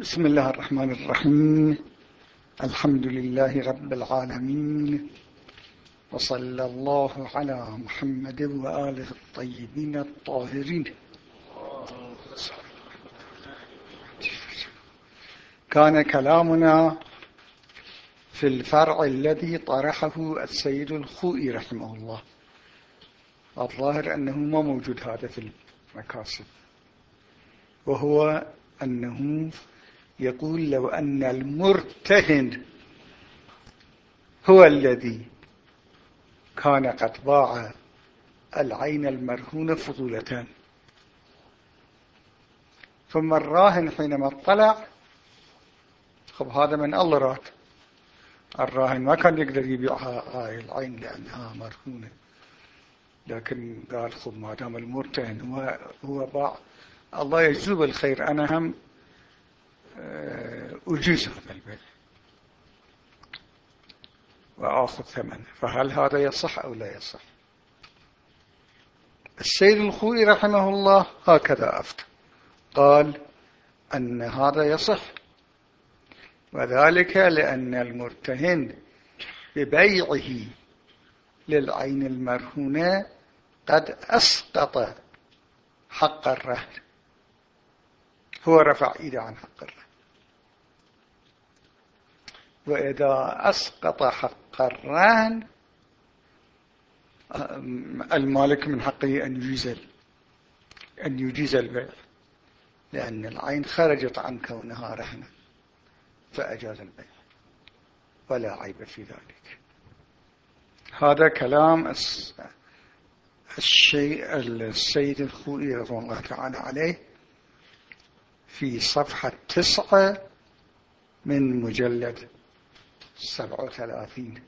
بسم الله الرحمن الرحيم. الحمد لله رب العالمين. وصلى الله على محمد وآله الطيبين الطاهرين. كان كلامنا في الفرع الذي طرحه السيد الخوئي رحمه الله. الظاهر أنه ما موجود هذا في المكاسب. وهو أنه يقول لو أن المرتهن هو الذي كان قد باع العين المرهونة فضولتان. ثم الراهن حينما اطلع خب هذا من الله رات الراهن ما كان يقدر يبيعها هاي العين لأنها مرهونة. لكن قال خب ما دام المرتهن هو, هو باع الله يجزوب الخير أنا هم أجيز هذا البيع وآخذ ثمنه فهل هذا يصح أو لا يصح؟ السيد الخوي رحمه الله هكذا أفتى. قال أن هذا يصح وذلك لأن المرتهن ببيعه للعين المرهونة قد أسقط حق الرهن. هو رفع إيده عن حق الرهن وإذا أسقط حق الرهن المالك من حقه أن يجيز أن يجيز البيع لأن العين خرجت عن كونها رهنا فأجاز البيع ولا عيب في ذلك. هذا كلام الشيء السيد الخوئي رضي الله تعالى عليه. في صفحة تسعة من مجلد سبعة وثلاثين.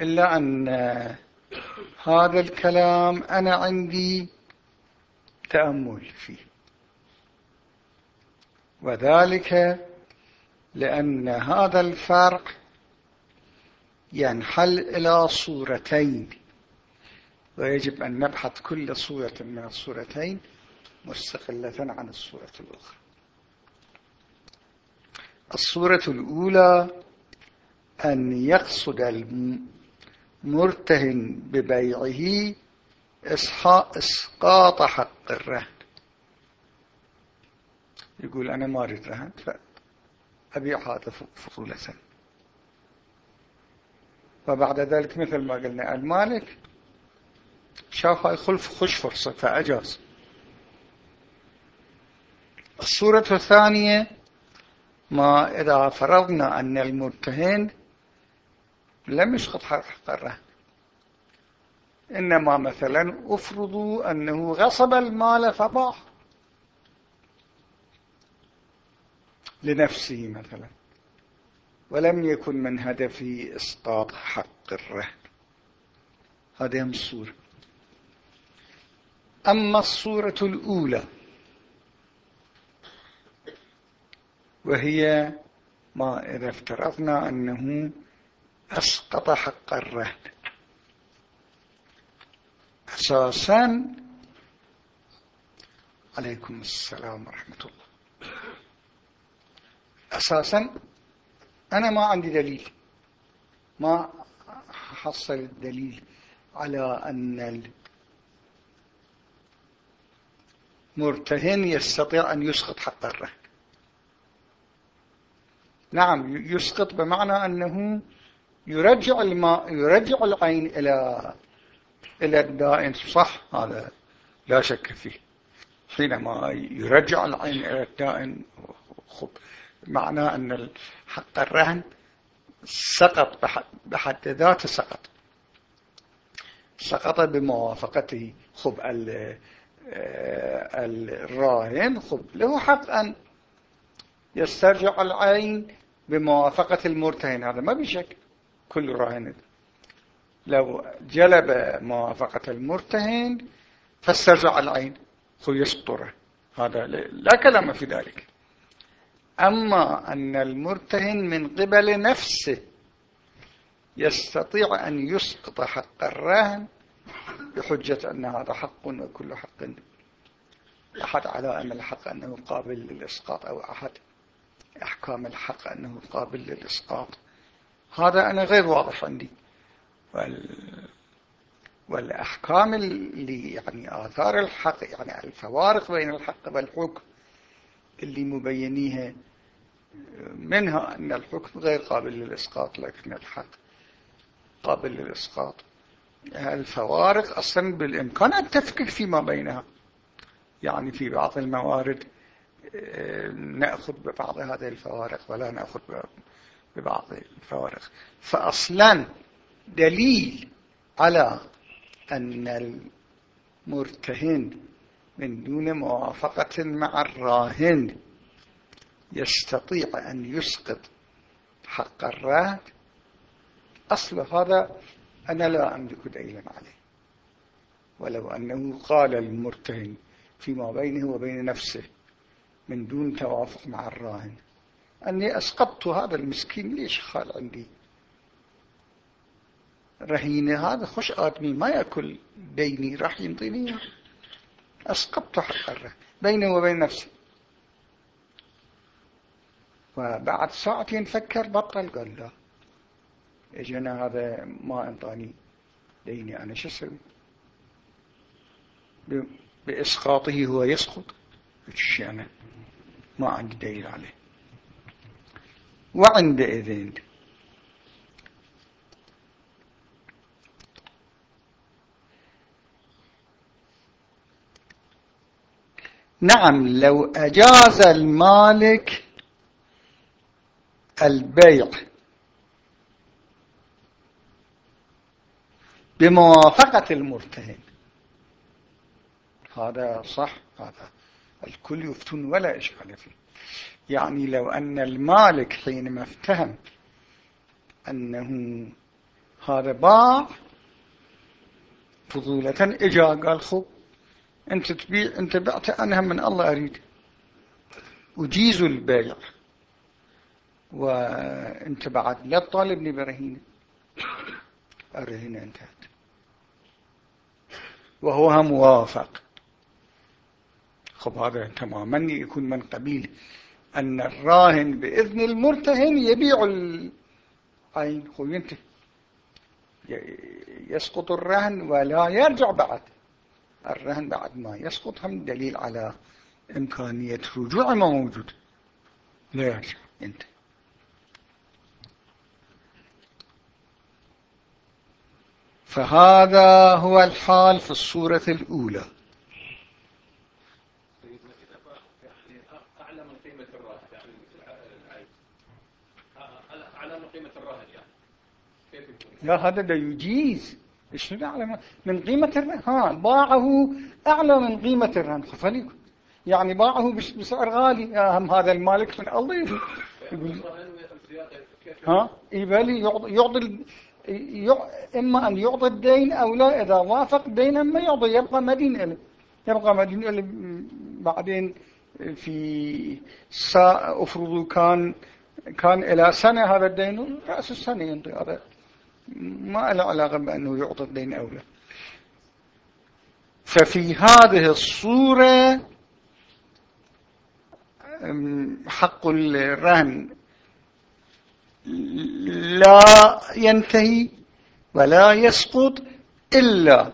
إلا أن هذا الكلام أنا عندي تأمل فيه. وذلك لأن هذا الفرق ينحل إلى صورتين ويجب أن نبحث كل صورة من الصورتين مستقلة عن الصورة الأخرى. الصورة الأولى أن يقصد المرتهن ببيعه إسقاط حق الرهن. يقول أنا ما أريد رهن فأبيع هذا فضولة. وبعد ذلك مثل ما قلنا المالك شاف هاي خلف خش فرصة فأجاز. الصورة الثانية ما إذا فرضنا أن المرتهن لم يسقط حق الرهن إنما مثلا أفرضوا أنه غصب المال فباع لنفسه مثلا. ولم يكن من هدفه إسقاط حق الرهن هذه الصورة. أما الصورة الأولى وهي ما إذا افترضنا أنه أسقط حق الرهن. أساسا عليكم السلام ورحمة الله. أساسا أنا ما عندي دليل. ما حصل الدليل على أن المرتهن يستطيع أن يسقط حق الرهن. نعم يسقط بمعنى أنه يرجع الماء يرجع العين إلى إلى الدائن صح هذا لا شك فيه. حينما يرجع العين إلى الدائن خب معنى أن حق الرهن سقط بحد ذاته سقط. سقط بموافقته. خب الراهن خب له حق أن يسترجع العين بموافقة المرتهن هذا ما بشك كل راهن لو جلب موافقة المرتهن فاسترجع العين خو يسطره هذا لا كلام في ذلك. أما أن المرتهن من قبل نفسه يستطيع أن يسقط حق الرهن بحجة أن هذا حق وكل حق. أحد علائم الحق أنه قابل للإسقاط أو أحد. أحكام الحق أنه قابل للإسقاط. هذا أنا غير واضح عندي. وال والأحكام اللي يعني آثار الحق يعني الفوارق بين الحق والحكم اللي مبينيها منها أن الحكم غير قابل للإسقاط لكن الحق قابل للإسقاط. الفوارق أصلا بالإمكان التفكير فيما بينها. يعني في بعض الموارد نأخذ ببعض هذه الفوارق ولا نأخذ ببعض الفوارق. فأصلا دليل على أن المرتهن من دون موافقة مع الراهن يستطيع أن يسقط حق الرهن أصل هذا أنا لا أملك دليلا عليه. ولو أنه قال المرتهن فيما بينه وبين نفسه من دون توافق مع الراهن. أني أسقطت هذا المسكين ليش خال عندي؟ رهينة هذا خش آدمي ما يأكل ديني راح ينطيني أسقطت حق الرهن بينه وبين نفسه وبعد ساعتين فكر بطل قال لا. اجينا هذا ما أنطاني ديني أنا شو أسوي؟ بإسقاطه هو يسقط. أنا ما عندي دليل عليه. وعندئذ نعم لو أجاز المالك البيع بموافقة المرتهن. هذا صح هذا الكل يفتون ولا إشكال فيه. يعني لو أن المالك حينما افتهم أنه هذا باع فضولة إجا قال خب أنت تبيع أنت بعت أنا من الله أريد. أجيز البيع. وأنت بعد لا تطالبني برهينة الرهينة انتهت وهو موافق خب هذا تماما يكون من قبيل أن الراهن بإذن المرتهن يبيع العين ينتهي. يسقط الرهن ولا يرجع بعد. الرهن بعد ما يسقط هم دليل على إمكانية رجوع ما موجود. لا يرجع ينتهي. فهذا هو الحال في الصورة الأولى أعلى من قيمة الراهن أعلى من قيمة الراهن يعني لا هذا لا يجيز. شنو أعلى من قيمة الرهن ها باعه أعلى من قيمة الرهن خفليكم يعني باعه بسعر غالي. أهم هذا المالك من الله يقول ها؟ يبالي يعطي إما أن يعطي الدين أو لا. إذا وافق الدين أما يعطي. يبقى مدين له يبقى مدين له بعدين في ساعة أفرضوا كان كان إلى سنة هذا الدين. رأس السنة ينطي هذا. ما له علاقة بأنه يعطي الدين أو لا. ففي هذه الصورة حق الرهن لا ينتهي ولا يسقط إلا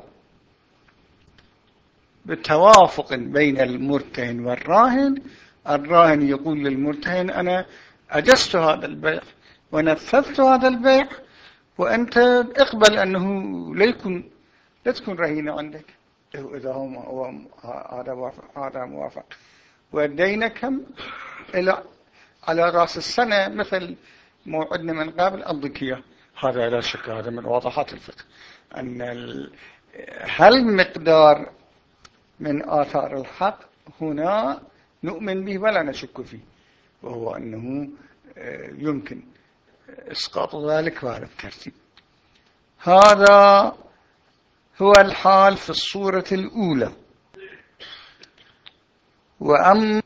بتوافق بين المرتهن والراهن. الراهن يقول للمرتهن أنا أجزت هذا البيع ونفذت هذا البيع وأنت اقبل أنه لا يكون لا تكون رهينة عندك. إذا هو هذا هذا موافق. ودينك كم؟ إلى على رأس السنة مثل موعدنا من قبل إياه هذا لا شك هذا من واضحات الفقه. أن هل مقدار من آثار الحق هنا نؤمن به ولا نشك فيه؟ وهو أنه آه، يمكن. إسقاط ذلك بهذا الترتيب هذا هو الحال في الصورة الأولى. وأما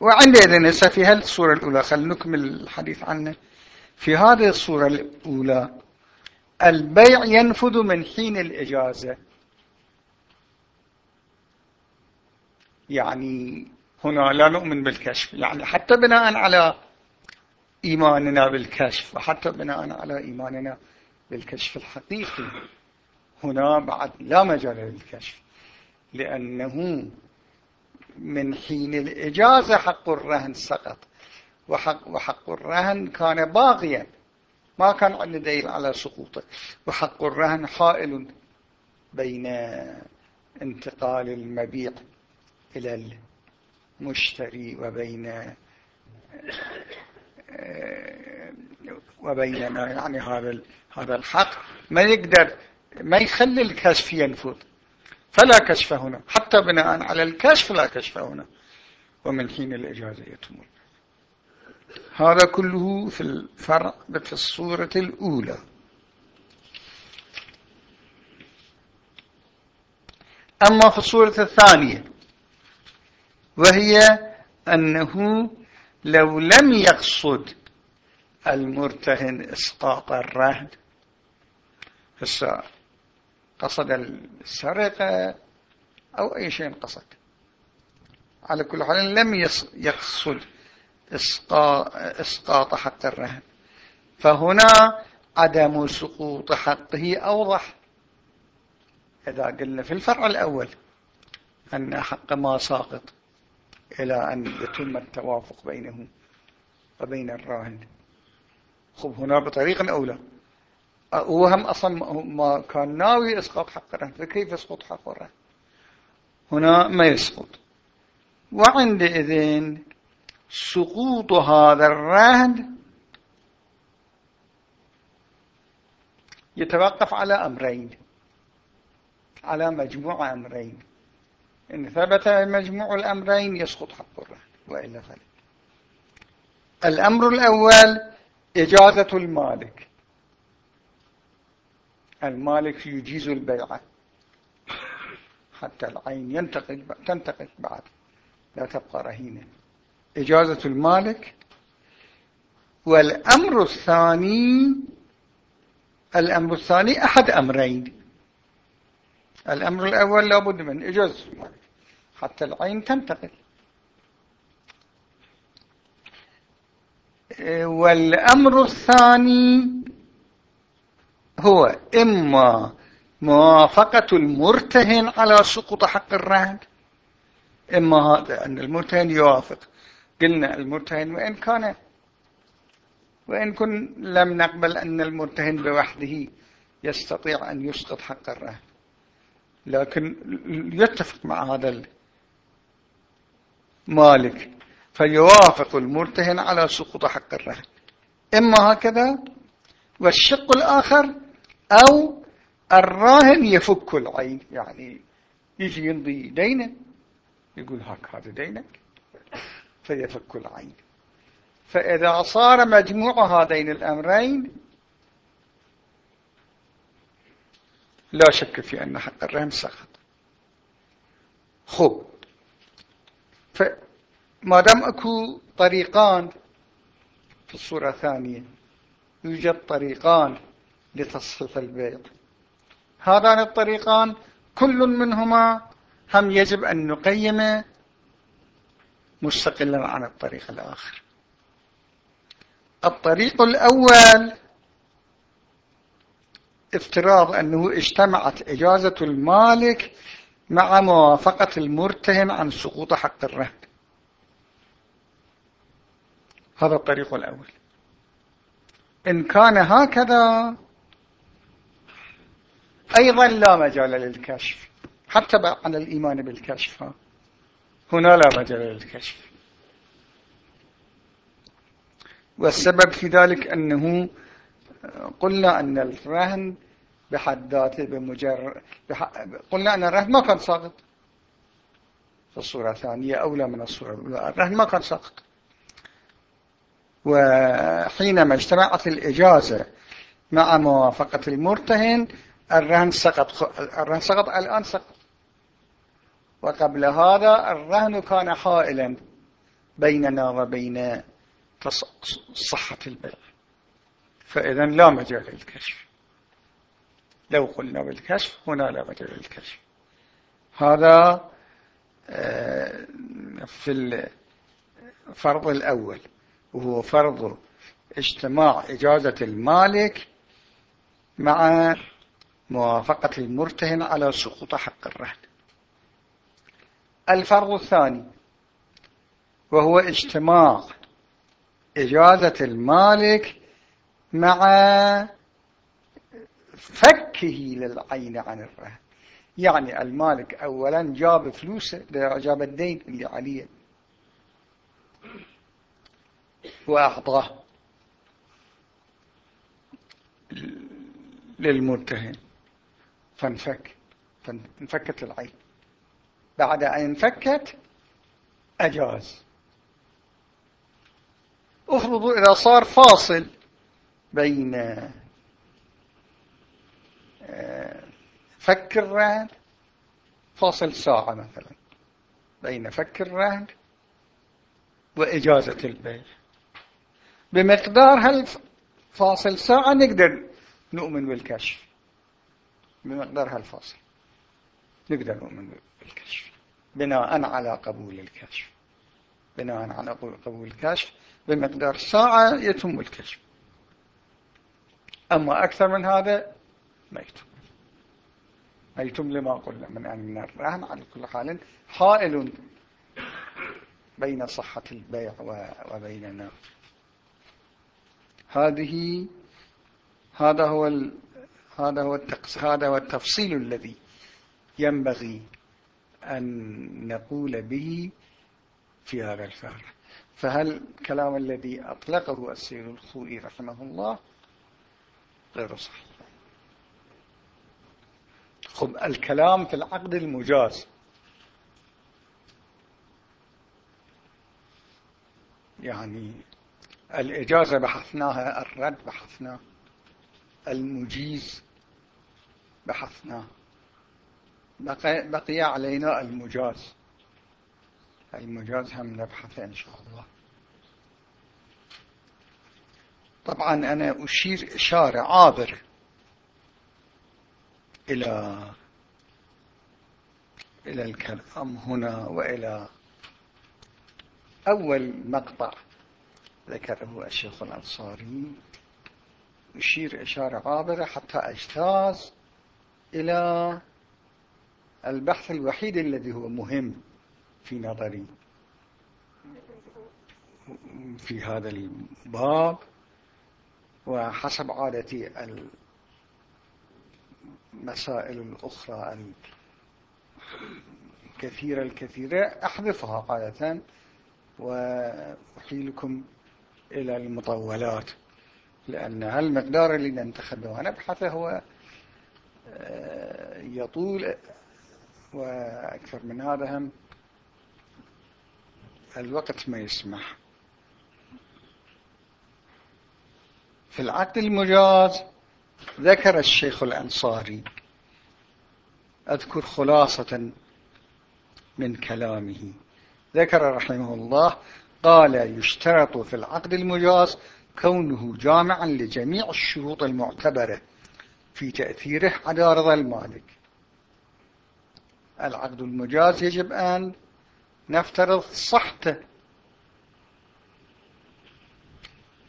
وعندئذ هسه في هذه الصورة الأولى خلينا نكمل الحديث عنه. في هذه الصورة الأولى البيع ينفذ من حين الإجازة. يعني هنا لا نؤمن بالكشف. يعني حتى بناء على إيماننا بالكشف وحتى بناء على إيماننا بالكشف الحقيقي هنا بعد لا مجال للكشف لأنه من حين الإجازة حق الرهن سقط. وحق, وحق الرهن كان باغيا ما كان عندنا دليل على سقوطه. وحق الرهن حائل بين انتقال المبيع إلى المشتري وبين وبيننا يعني هذا هذا الحق. ما يقدر ما يخلي الكشف ينفذ. فلا كشف هنا. حتى بناء على الكشف لا كشف هنا. ومن حين الإجازة يتم هذا كله في الفرع في الصورة الأولى. أما في الصورة الثانية وهي أنه لو لم يقصد المرتهن إسقاط الرهن قصد السرقة أو أي شيء قصد. على كل حال لم يقصد إسقاط حق الرهن. فهنا عدم سقوط حقه أوضح. إذا قلنا في الفرع الأول أن حق ما ساقط إلى أن يتم التوافق بينه وبين الراهن. خب هنا بطريقة أولى وهم أصلا ما كان ناوي إسقاط حق الرهن فكيف يسقط حق الرهن هنا ما يسقط. وعندئذ سقوط هذا الرهن يتوقف على أمرين على مجموع أمرين. إن ثبت مجموع الأمرين يسقط حق الرهن وإلا فلا الأمر الأول إجازة المالك. المالك يجيز البيعة حتى العين ينتقل تنتقل بعد. لا تبقى رهينة. إجازة المالك. والأمر الثاني الأمر الثاني أحد أمرين. الأمر الأول لابد من المالك حتى العين تنتقل. والأمر الثاني هو إما موافقة المرتهن على سقوط حق الرهن إما هذا أن المرتهن يوافق. قلنا المرتهن وإن كان وإن كن لم نقبل أن المرتهن بوحده يستطيع أن يسقط حق الرهن. لكن يتفق مع هذا المالك فيوافق المرتهن على سقوط حق الرهن. إما هكذا والشق الآخر أو الراهن يفك العين. يعني يجي يمضي دينه يقول هاك هذا دينك فيفك العين. فإذا صار مجموع هذين الأمرين لا شك في أن حق الرهن سقط. خب فما دام أكو طريقان في الصورة الثانية يوجد طريقان لتصحيح البيع هذان الطريقان كل منهما هم يجب أن نقيمه مستقلا عن الطريق الآخر. الطريق الأول افتراض أنه اجتمعت إجازة المالك مع موافقة المرتهن عن سقوط حق الرهن هذا الطريق الأول. إن كان هكذا أيضا لا مجال للكشف. حتى عن الإيمان بالكشف هنا لا مجال للكشف. والسبب في ذلك أنه قلنا أن الرهن بحد ذاته بمجرد بح... قلنا أن الرهن ما كان ساقط. في الصورة الثانية أولى من الصورة الأولى. الرهن ما كان ساقط. وحينما اجتمعت الإجازة مع موافقة المرتهن الرهن سقط. الرهن سقط الآن سقط. وقبل هذا الرهن كان حائلا بيننا وبين صحة البيع فإذا لا مجال للكشف. لو قلنا بالكشف هنا لا مجال للكشف. هذا آه، في الفرض الأول وهو فرض اجتماع إجازة المالك مع موافقة المرتهن على سقوط حق الرهن. الفرض الثاني وهو اجتماع إجازة المالك مع فكه للعين عن الرهن. يعني المالك أولا جاب فلوسه جاب الدين اللي عليه وأعطاه للمرتهن فانفك فانفكت العين بعد أن انفكت أجاز. افرضوا إذا صار فاصل. بين آه، فك الرهن فاصل ساعة مثلا بين فك الرهن وإجازة البيع بمقدار هل فاصل ساعة نقدر نؤمن بالكشف. بمقدار هالفاصل نقدر نؤمن بالكشف. بناء على قبول الكشف. بناء على قبول الكشف. بمقدار ساعة يتم الكشف. أما أكثر من هذا ما يتم ما يتم لما قلنا من أن الرهن على كل حال حائل بين صحة البيع وبيننا. هذه هذا هو ال... هذا هو التقص... هذا هو التفصيل الذي ينبغي أن نقول به في هذا الفعل. فهل الكلام الذي أطلقه السيد الخوئي رحمه الله غير صحيح. خب الكلام في العقد المجاز. يعني الإجازة بحثناها الرد بحثناه المجيز بحثناه بقي, بقي علينا المجاز. المجاز هم نبحث إن شاء الله. طبعا أنا أشير إشارة عابرة إلى إلى الكلام هنا وإلى أول مقطع ذكره الشيخ الأنصاري. أشير إشارة عابرة حتى أجتاز إلى البحث الوحيد الذي هو مهم في نظري في هذا الباب. وحسب عادتي المسائل الأخرى الكثيرة الكثيرة أحذفها عادة وأحيلكم إلى المطولات لأن هالمقدار اللي ننتخبه ونبحثه هو آه، يطول وأكثر من هذا هم الوقت ما يسمح. في العقد المجاز ذكر الشيخ الأنصاري. أذكر خلاصة من كلامه. ذكر رحمه الله قال يشترط في العقد المجاز كونه جامعا لجميع الشروط المعتبرة في تأثيره على رضا المالك. العقد المجاز يجب أن نفترض صحته.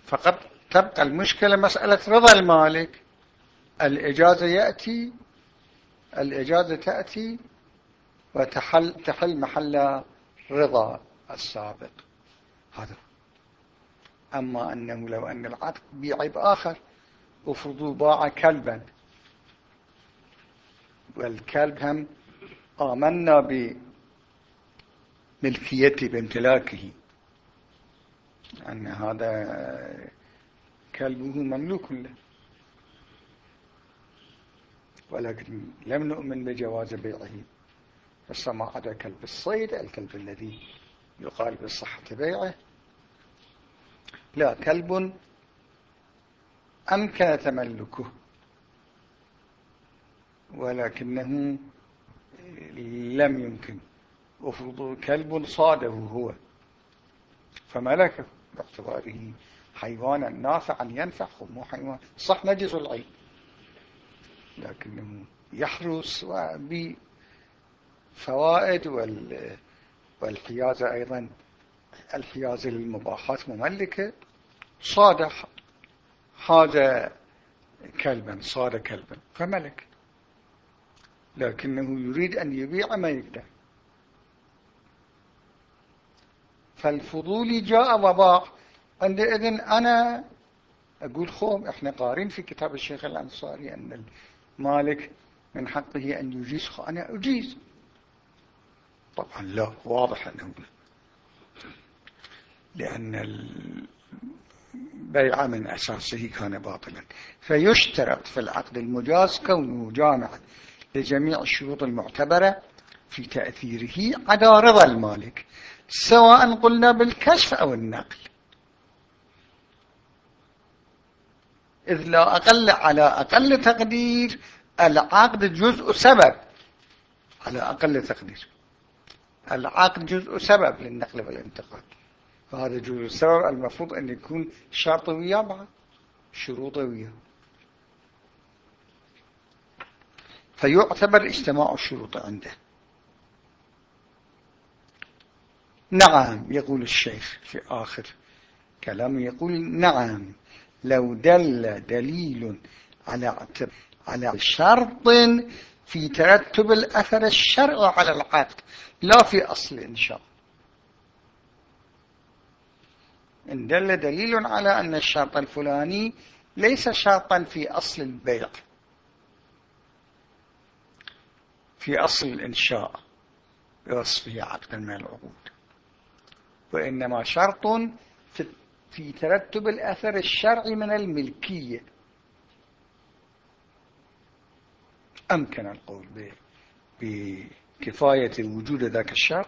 فقط تبقى المشكلة مسألة رضا المالك. الإجازة يأتي الإجازة تأتي وتحل تحل محل رضا السابق. هذا. أما أنه لو أن العقد بعيب آخر افرضوا باع كلبا. والكلب هم آمنا بملكيته بامتلاكه أن هذا كلبه مملوك له. ولكن لم نؤمن بجواز بيعه. بس ما عدا كلب الصيد الكلب الذي يقال بصحة بيعه. لا كلب أمكن تملكه. ولكنه لم يمكن. افرض كلب صاده هو فملكه باعتباره حيوانا نافعا ينفع مو حيوان. صح نجس العين. لكنه يحرس بفوائد والحيازة أيضا. الحيازة للمباحات مملكة. صاد هذا كلبا صاد كلبا. فملك. لكنه يريد أن يبيع ما يقدر. فالفضولي جاء وباع. عندئذ أنا أقول خوم إحنا قارين في كتاب الشيخ الأنصاري أن المالك من حقه أن يجيز. أنا أجيز. طبعا لا واضح أنه لأن البيع من أساسه كان باطلا. فيشترط في العقد المجاز كونه جامعا لجميع الشروط المعتبرة في تأثيره على رضا المالك سواء قلنا بالكشف أو النقل. إذ لا أقل على أقل تقدير العقد جزء سبب. على أقل تقدير. العقد جزء سبب للنقل والانتقال. فهذا جزء السبب المفروض أن يكون شرط وياه بعد شروط وياه فيعتبر اجتماع الشروط عنده. نعم يقول الشيخ في آخر كلامه يقول نعم. لو دل دليل على على شرط في ترتب الأثر الشرعي على العقد. لا في أصل الإنشاء إن دل دليل على أن الشرط الفلاني ليس شرطا في أصل البيع. في أصل الإنشاء بوصفه عقدا من العقود. وإنما شرط في ترتب الأثر الشرعي من الملكية. أمكن القول بكفاية وجود ذاك الشرط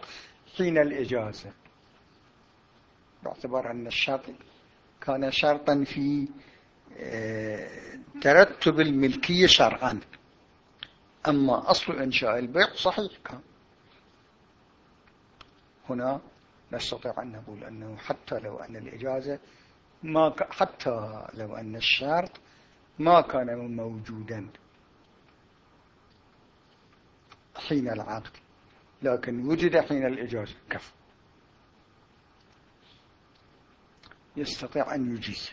حين الإجازة. باعتبار أن الشرط كان شرطا في آه، ترتب الملكية شرعا. أما أصل إنشاء البيع صحيح. كان هنا نستطيع أن نقول أنه حتى لو أن الإجازة ما حتى لو أن الشرط ما كان موجودا حين العقد لكن وجد حين الإجازة كفى يستطيع أن يجيز.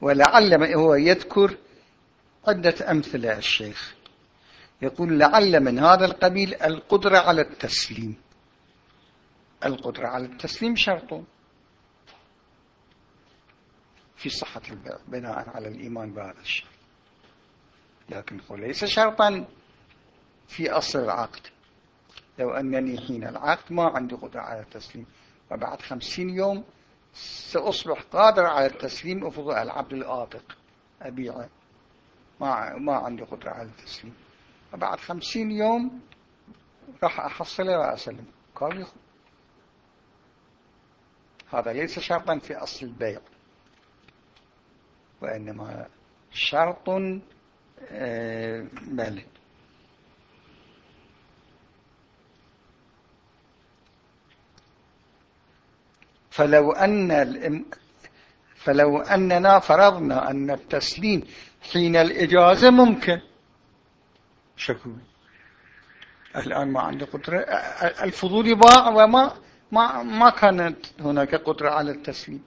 ولعل هو يذكر عدة أمثلة الشيخ يقول لعل من هذا القبيل القدرة على التسليم. القدرة على التسليم شرط في صحة بناء على الإيمان بهذا الشرط. لكن ليس شرطا في أصل العقد. لو أنني حين العقد ما عندي قدرة على التسليم. وبعد خمسين يوم سأصبح قادر على التسليم أفضل العبد الآطق أبيعه ما, ما عندي قدرة على التسليم. وبعد خمسين يوم راح أحصله وأسلم قال هذا ليس شرطا في أصل البيع وإنما شرط آه بله فلو أن فلو أننا فرضنا أن التسليم حين الإجازة ممكن. شكو الآن ما عندي قدرة. الفضول باع وما ما ما كانت هناك قدرة على التسليم.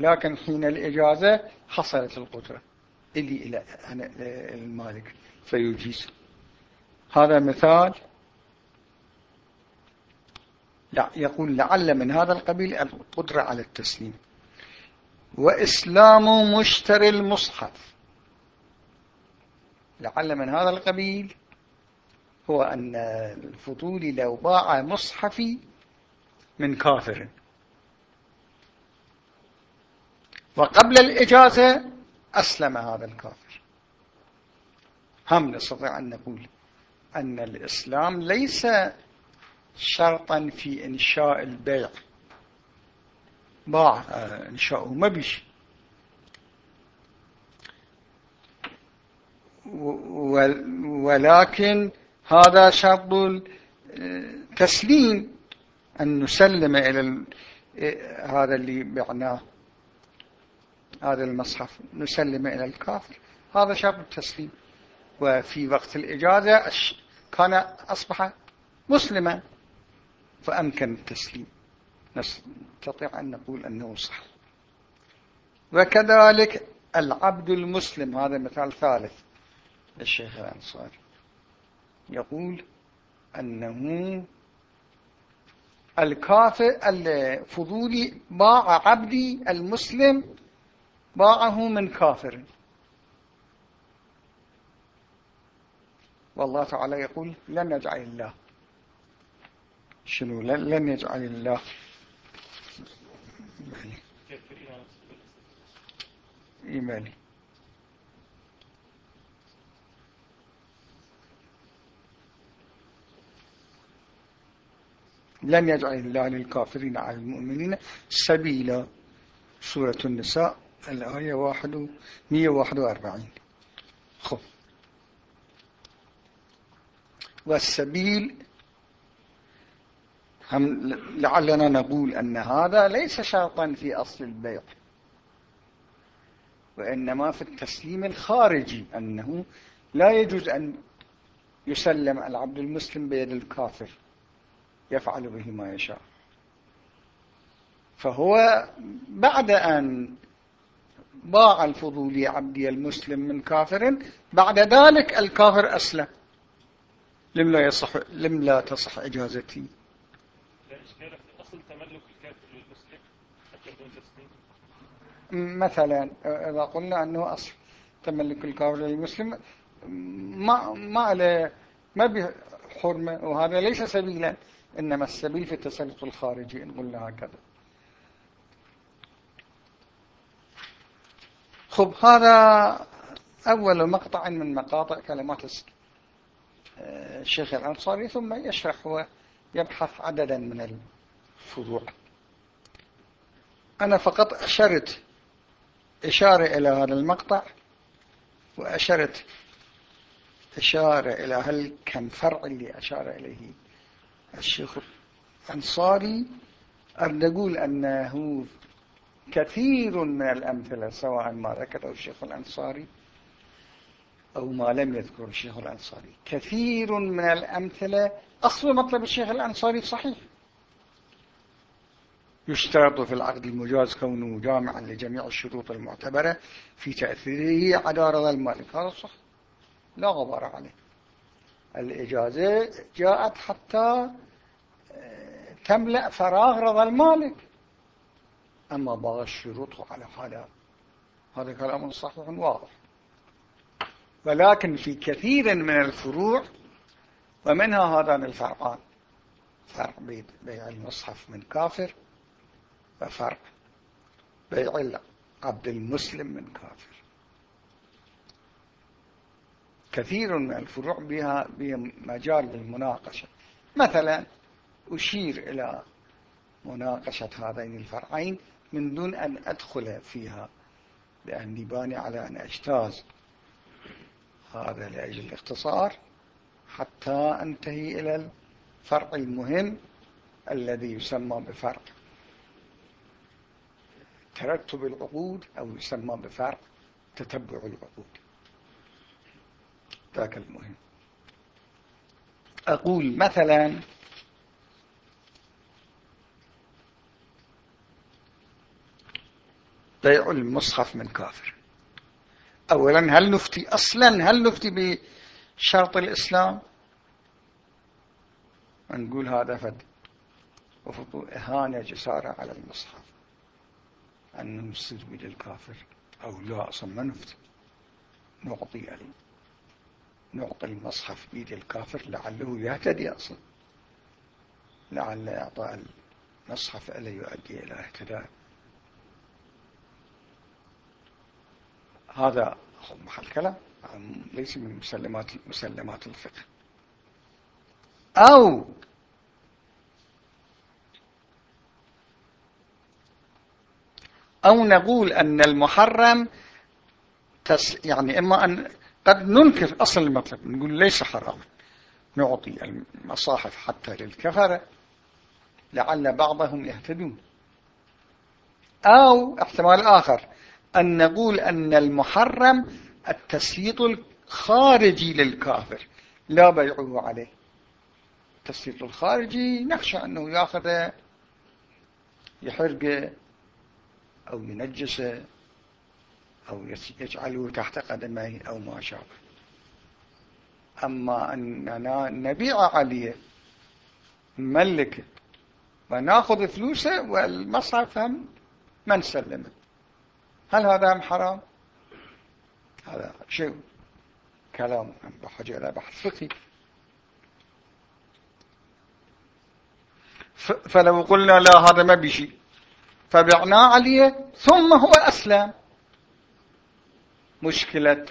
لكن حين الإجازة حصلت القدرة. اللي إلى المالك. فيجيز. هذا مثال. لا يقول لعل من هذا القبيل القدرة على التسليم. وإسلام مشتري المصحف. لعل من هذا القبيل هو أن الفضول لو باع مصحفي من كافر. وقبل الإجازة أسلم هذا الكافر. هم نستطيع أن نقول أن الإسلام ليس شرطا في إنشاء البيع. باع إنشاؤه ما بيش. ولكن هذا شرط التسليم أن نسلم إلى هذا اللي بعناه هذا المصحف نسلم إلى الكافر. هذا شرط التسليم. وفي وقت الإجازة كان أصبح مسلما فأمكن التسليم. نستطيع أن نقول أنه صح. وكذلك العبد المسلم هذا مثال ثالث. للشيخ الأنصاري يقول أنه الكافر الفضولي باع عبدي المسلم باعه من كافر. والله تعالى يقول لن يجعل الله. شنو لن يجعل الله؟ إيماني. لن يجعل الله للكافرين على المؤمنين سبيلا. سورة النساء الآية 141 خب. والسبيل هم لعلنا نقول أن هذا ليس شرطا في أصل البيع وإنما في التسليم الخارجي أنه لا يجوز أن يسلم العبد المسلم بيد الكافر. يفعل به ما يشاء. فهو بعد أن باع الفضولي عبدي المسلم من كافر بعد ذلك الكافر أسلم. لم لا, يصح لم لا تصح إجازتي. أصل تملك الكافر للمسلم مثلا إذا قلنا أنه أصل تملك الكافر للمسلم ما ما عليه ما بحرمة وهذا ليس سبيلا. إنما السبيل في التسلط الخارجي إن قلنا هكذا. خب هذا أول مقطع من مقاطع كلمات الشيخ الأنصاري ثم يشرح ويبحث عددا من الفروع. أنا فقط أشرت إشارة إلى هذا المقطع وأشرت إشارة إلى هل كان فرع اللي أشار إليه الشيخ الأنصاري أرد أقول أنه كثير من الأمثلة سواء ما ذكره الشيخ الأنصاري أو ما لم يذكر الشيخ الأنصاري. كثير من الأمثلة أصل مطلب الشيخ الأنصاري صحيح. يشترط في العقد المجاز كونه جامعا لجميع الشروط المعتبرة في تأثيره على رضا المالك. هذا صح. لا غبار عليه. الإجازة جاءت حتى آه، تملأ فراغ رضا المالك. أما باغ الشروط على حالها هذا كلام صحيح واضح. ولكن في كثير من الفروع ومنها هذان الفرعان فرع بيع المصحف من كافر وفرع بيع عبد المسلم من كافر. كثير من الفروع بها مجال للمناقشة مثلا أشير إلى مناقشة هذين الفرعين من دون أن أدخل فيها لأني باني على أن أجتاز هذا لأجل الاختصار حتى أنتهي إلى الفرع المهم الذي يسمى بفرع ترتب العقود أو يسمى بفرع تتبع العقود. ذاك المهم. أقول مثلا بيع المصحف من كافر. أولا هل نفتي أصلا هل نفتي بشرط الإسلام؟ نقول هذا فد وفضو إهانة جسارة على المصحف. أنه يصير بيد الكافر أو لا أصلا ما نفتي. نعطي عليه. نعطي المصحف بيد الكافر لعله يهتدي أصلا. لعل إعطاء المصحف ألا يؤدي إلى اهتداء هذا محل كلام ليس من مسلمات مسلمات الفقه. أو أو نقول أن المحرم يعني إما أن قد ننكر أصل المطلب نقول ليس حرام. نعطي المصاحف حتى للكفرة لعل بعضهم يهتدون. أو احتمال آخر أن نقول أن المحرم التسييط الخارجي للكافر. لا بيعه عليه. التسييط الخارجي نخشى أنه يأخذ يحرقه أو ينجسه. أو يجعله تحت قدميه أو ما شابه أما أننا نبيع عليه نملكه ونأخذ فلوسه والمصرف هم ما نسلمه هل هذا حرام؟ هذا شيء كلام بحاجة إلى بحث فقهي. فلو قلنا لا هذا ما بشيء فبعناه عليه ثم هو أسلم. مشكلة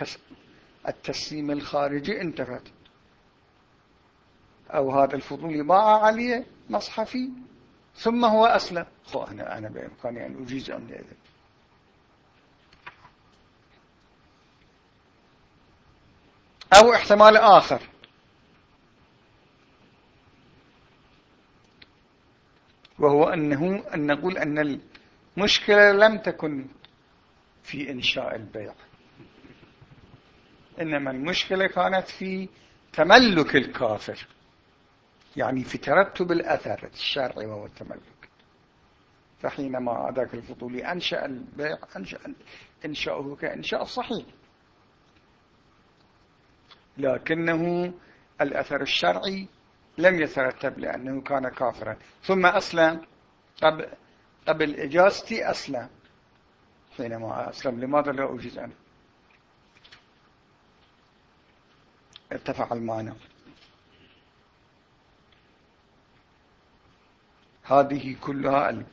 التسليم الخارجي انتفت. أو هذا الفضول باع عليه مصحفي. ثم هو أسلم. خو أنا, أنا بإمكاني أن أجيز أمر إذن أو احتمال آخر. وهو أنه أن نقول أن المشكلة لم تكن في إنشاء البيع. إنما المشكلة كانت في تملك الكافر يعني في ترتب الأثر الشرعي وهو التملك. فحينما ذاك الفضولي أنشأ البيع أنشأ إنشاؤه كإنشاء صحيح. لكنه الأثر الشرعي لم يترتب لأنه كان كافرا. ثم أسلم. قبل, قبل إجازتي أسلم. حينما أسلم لماذا لا أجيز أنا؟ ارتفع المعنى. هذه كلها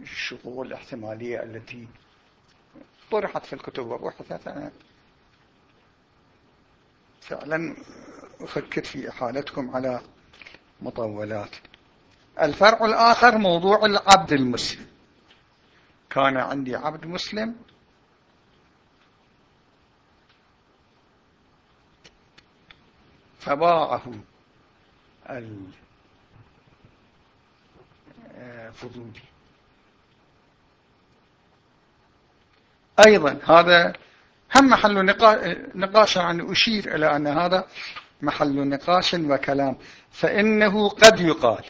الشغول الاحتمالية التي طرحت في الكتب وبحثت أنا فعلا أفكر في إحالتكم على مطولات. الفرع الآخر موضوع العبد المسلم. كان عندي عبد مسلم فباعه الفضولي أيضا هذا هم محل نقاش يعني أشير إلى أن هذا محل نقاش وكلام. فإنه قد يقال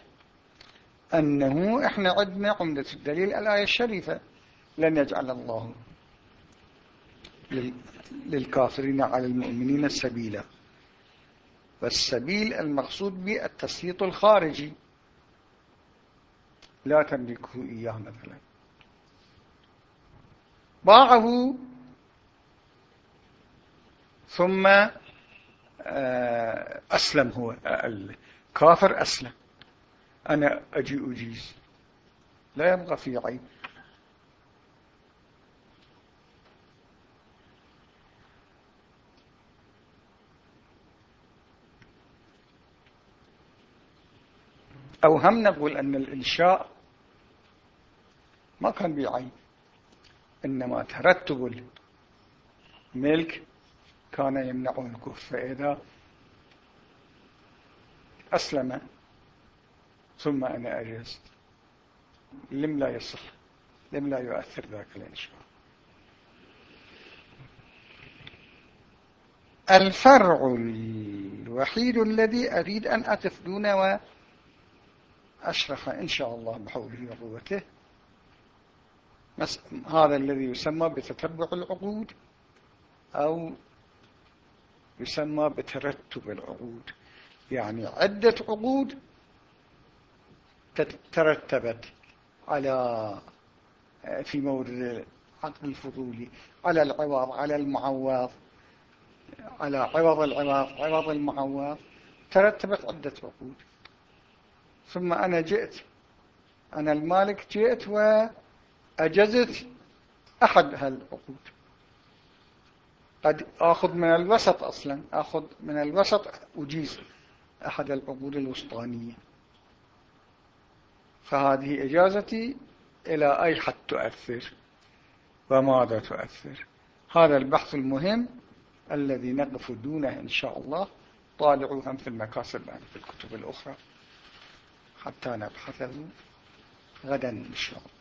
أنه إحنا عندنا عمدة الدليل الآية الشريفة لن يجعل الله للكافرين على المؤمنين سبيلا. والسبيل المقصود به التسليط الخارجي. لا تملكه إياه مثلا. باعه ثم آه، أسلم هو. الكافر أسلم. أنا أجي أجيز. لا يبقى في عيب. أو هم نقول أن الإنشاء ما كان بعين إنما ترتب الملك كان يمنع الكفر. فإذا أسلم ثم أنا أجزت لم لا يصح. لم لا يؤثر ذاك الإنشاء. الفرع الوحيد الذي أريد أن أقف دونه وأشرح إن شاء الله بحوله وقوته. هذا الذي يسمى بتتبع العقود أو يسمى بترتب العقود. يعني عدة عقود ترتبت على في مورد العقد الفضولي على العوض على المعوض على عوض العوض عوض المعوض. ترتبت عدة عقود. ثم أنا جئت. أنا المالك جئت وأجزت أحد هالعقود. قد أخذ من الوسط أصلا. أخذ من الوسط أجيز أحد العقود الوسطانية. فهذه إجازتي إلى أي حد تؤثر وماذا تؤثر. هذا البحث المهم الذي نقف دونه إن شاء الله. طالعوهم في المكاسب يعني في الكتب الأخرى. حتى نبحثه غدا إن شاء الله.